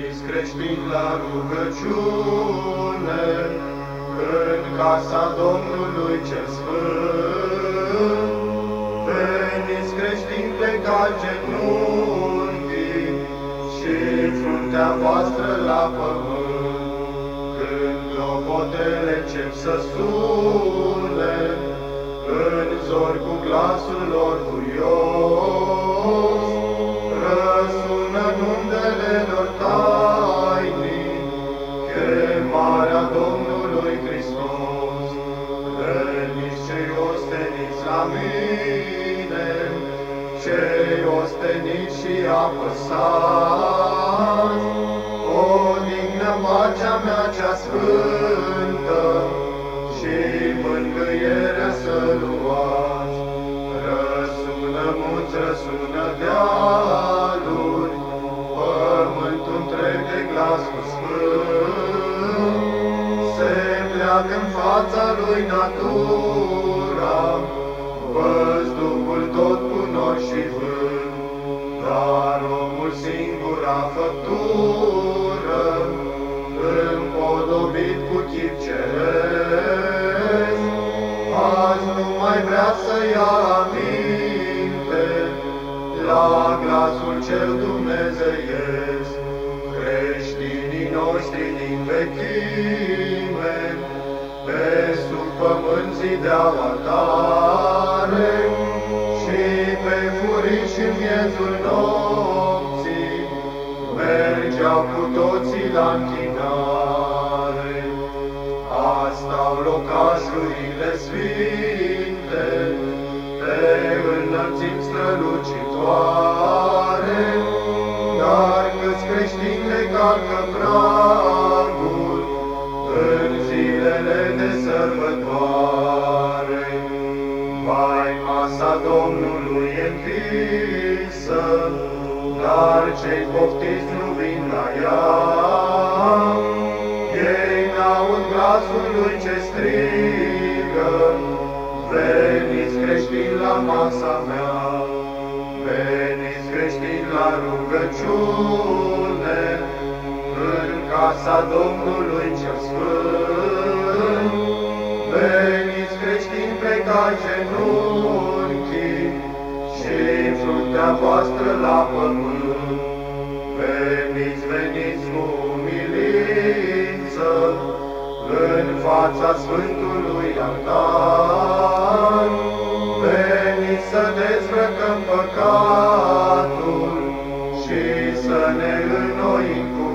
Veniți creștini la rugăciune, În casa Domnului cel Sfânt. Veniți creștini plecați genunchii Și fruntea voastră la pământ, Când lopotele încep să sune, În zor cu glasul lor furios, Răsună numele lor tainic, Chemarea Domnului Hristos. Veniți cei osteniți la mine, Cei osteniți și apăsați, Odihnă pacea mea cea sfântă, în fața lui natura, Văzduhul tot cu nori și vânt, Dar omul singura făptură, Împodobit cu chip ceresc, Azi nu mai vrea să ia aminte La glasul cel dumnezeiesc. Creștinii noștri din vechime pământ zideau altare Și pe furiș în miezul nopții Mergeau cu toții la închinare. Asta-au locașurile sfinte, Pe înălțimi strălucitoare, Dar câți creștini le calcă pragul Vai, masa Domnului e închisă, Dar cei poftiți nu vin la ea. Ei n-aud glasul lui ce strigă, Veniți creștini la masa mea, Veniți creștini la rugăciune, În casa Domnului cel Sfânt. Veniți creștini plecați genunchii, Și fruntea voastră la pământ. Veniți, veniți cu umilință, În fața Sfântului altar. Veniți să dezbrăcăm păcatul Și să ne înnoim cu har.